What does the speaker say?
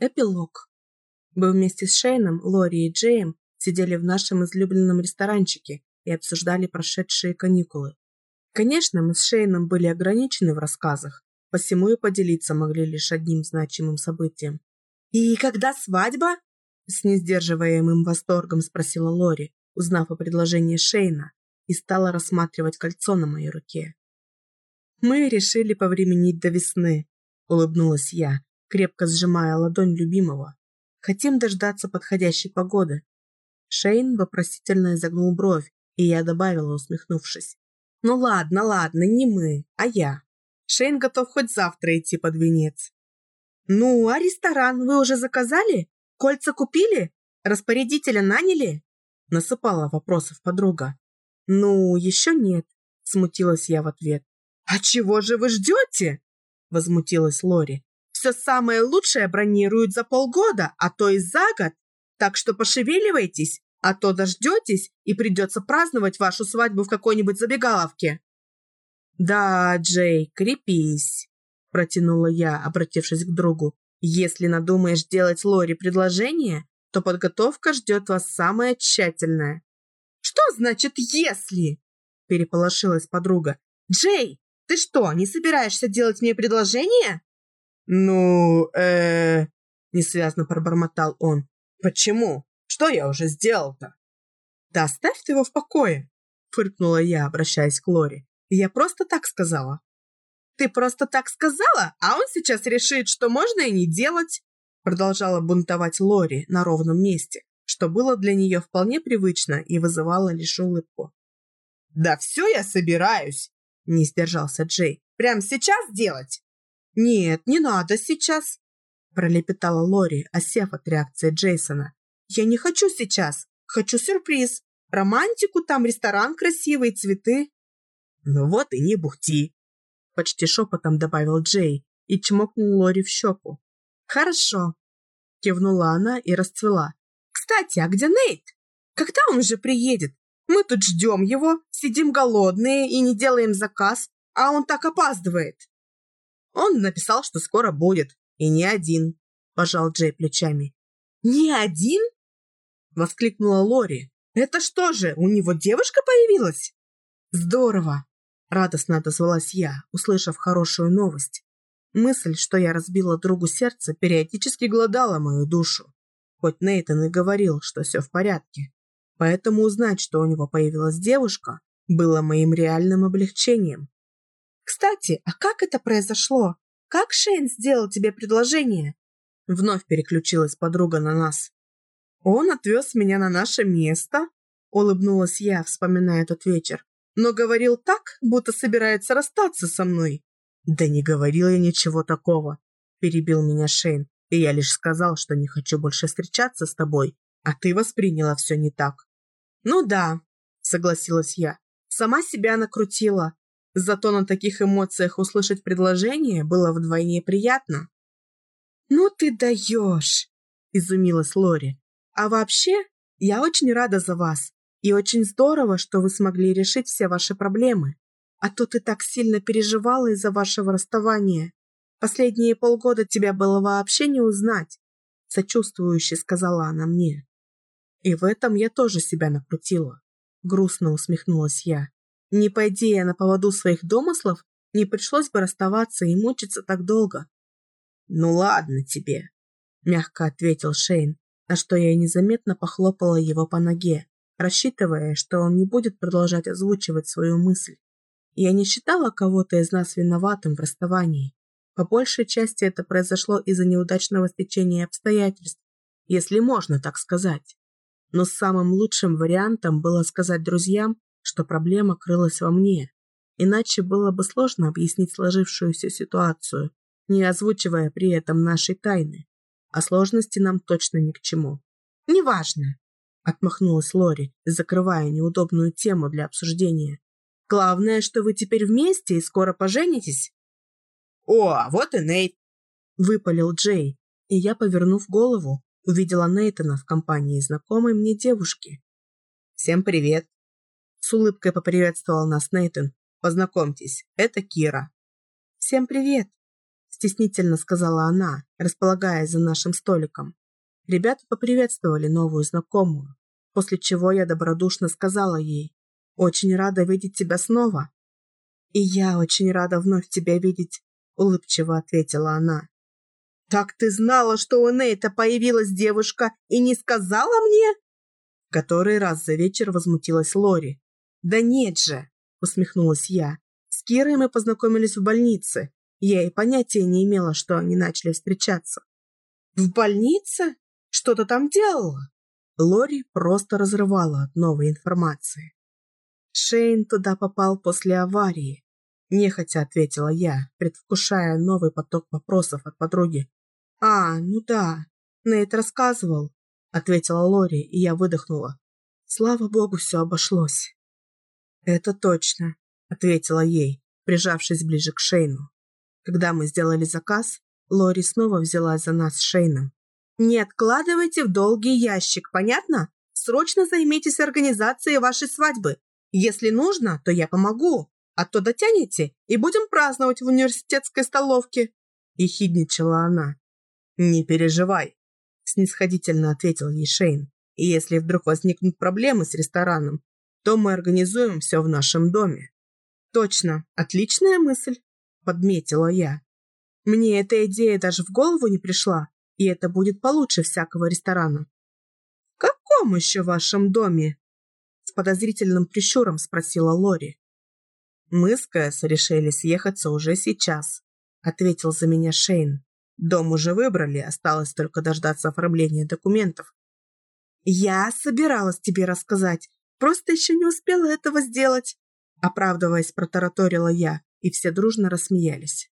Эпилог. Мы вместе с Шейном, Лори и Джеем сидели в нашем излюбленном ресторанчике и обсуждали прошедшие каникулы. Конечно, мы с Шейном были ограничены в рассказах, посему и поделиться могли лишь одним значимым событием. «И когда свадьба?» С несдерживаемым восторгом спросила Лори, узнав о предложении Шейна, и стала рассматривать кольцо на моей руке. «Мы решили повременить до весны», — улыбнулась я, крепко сжимая ладонь любимого. «Хотим дождаться подходящей погоды». Шейн вопросительно изогнул бровь, и я добавила, усмехнувшись. «Ну ладно, ладно, не мы, а я. Шейн готов хоть завтра идти под венец». «Ну, а ресторан вы уже заказали? Кольца купили? Распорядителя наняли?» Насыпала вопросов подруга. «Ну, еще нет», — смутилась я в ответ. «А чего же вы ждете?» — возмутилась Лори. «Все самое лучшее бронируют за полгода, а то и за год. Так что пошевеливайтесь, а то дождетесь и придется праздновать вашу свадьбу в какой-нибудь забегаловке». «Да, Джей, крепись», – протянула я, обратившись к другу. «Если надумаешь делать Лори предложение, то подготовка ждет вас самая тщательная». «Что значит «если»?» – переполошилась подруга. «Джей, ты что, не собираешься делать мне предложение?» «Ну, э...» – несвязно пробормотал он. «Почему? Что я уже сделал-то?» «Да оставь ты его в покое!» – фыркнула я, обращаясь к Лори. «Я просто так сказала». «Ты просто так сказала, а он сейчас решит, что можно и не делать!» Продолжала бунтовать Лори на ровном месте, что было для нее вполне привычно и вызывало лишь улыбку. «Да все я собираюсь!» – не сдержался Джей. «Прям сейчас делать?» «Нет, не надо сейчас!» – пролепетала Лори, осев от реакции Джейсона. Я не хочу сейчас. Хочу сюрприз. Романтику, там ресторан красивый, цветы. Ну вот и не бухти. Почти шепотом добавил Джей и чмокнул Лори в щеку. Хорошо. Кивнула она и расцвела. Кстати, а где Нейт? Когда он уже приедет? Мы тут ждем его, сидим голодные и не делаем заказ, а он так опаздывает. Он написал, что скоро будет, и не один, пожал Джей плечами. Не один? Воскликнула Лори. «Это что же, у него девушка появилась?» «Здорово!» Радостно отозвалась я, услышав хорошую новость. Мысль, что я разбила другу сердце, периодически глодала мою душу. Хоть Нейтан и говорил, что все в порядке. Поэтому узнать, что у него появилась девушка, было моим реальным облегчением. «Кстати, а как это произошло? Как Шейн сделал тебе предложение?» Вновь переключилась подруга на нас. «Он отвез меня на наше место», — улыбнулась я, вспоминая этот вечер, «но говорил так, будто собирается расстаться со мной». «Да не говорил я ничего такого», — перебил меня Шейн, «и я лишь сказал, что не хочу больше встречаться с тобой, а ты восприняла все не так». «Ну да», — согласилась я, «сама себя накрутила. Зато на таких эмоциях услышать предложение было вдвойне приятно». «Ну ты даешь!» – изумилась Лори. А вообще, я очень рада за вас. И очень здорово, что вы смогли решить все ваши проблемы. А то ты так сильно переживала из-за вашего расставания. Последние полгода тебя было вообще не узнать. Сочувствующе сказала она мне. И в этом я тоже себя накрутила. Грустно усмехнулась я. Не пойди я на поводу своих домыслов, не пришлось бы расставаться и мучиться так долго. «Ну ладно тебе», — мягко ответил Шейн, на что я незаметно похлопала его по ноге, рассчитывая, что он не будет продолжать озвучивать свою мысль. Я не считала кого-то из нас виноватым в расставании. По большей части это произошло из-за неудачного стечения обстоятельств, если можно так сказать. Но самым лучшим вариантом было сказать друзьям, что проблема крылась во мне. Иначе было бы сложно объяснить сложившуюся ситуацию, не озвучивая при этом нашей тайны а сложности нам точно ни к чему. «Неважно», — отмахнулась Лори, закрывая неудобную тему для обсуждения. «Главное, что вы теперь вместе и скоро поженитесь». «О, а вот и Нейт!» — выпалил Джей, и я, повернув голову, увидела Нейтана в компании знакомой мне девушки. «Всем привет!» С улыбкой поприветствовал нас Нейтан. «Познакомьтесь, это Кира». «Всем привет!» стеснительно сказала она, располагаясь за нашим столиком. Ребята поприветствовали новую знакомую, после чего я добродушно сказала ей, «Очень рада видеть тебя снова». «И я очень рада вновь тебя видеть», — улыбчиво ответила она. «Так ты знала, что у Нейта появилась девушка и не сказала мне?» Который раз за вечер возмутилась Лори. «Да нет же!» — усмехнулась я. «С Кирой мы познакомились в больнице. Я и понятия не имела, что они начали встречаться». «В больнице? Что ты там делала?» Лори просто разрывала от новой информации. Шейн туда попал после аварии. Нехотя ответила я, предвкушая новый поток вопросов от подруги. «А, ну да, Нейт рассказывал», — ответила Лори, и я выдохнула. Слава богу, все обошлось. «Это точно», — ответила ей, прижавшись ближе к Шейну. Когда мы сделали заказ, Лори снова взялась за нас с Шейном. «Не откладывайте в долгий ящик, понятно? Срочно займитесь организацией вашей свадьбы. Если нужно, то я помогу, а то дотянете и будем праздновать в университетской столовке», – ехидничала она. «Не переживай», – снисходительно ответил ей Шейн. «И если вдруг возникнут проблемы с рестораном, то мы организуем все в нашем доме». «Точно, отличная мысль», – подметила я. «Мне эта идея даже в голову не пришла, и это будет получше всякого ресторана». «В каком еще вашем доме?» С подозрительным прищуром спросила Лори. «Мы с Кэс решили съехаться уже сейчас», – ответил за меня Шейн. Дом уже выбрали, осталось только дождаться оформления документов. «Я собиралась тебе рассказать, просто еще не успела этого сделать», оправдываясь, протараторила я, и все дружно рассмеялись.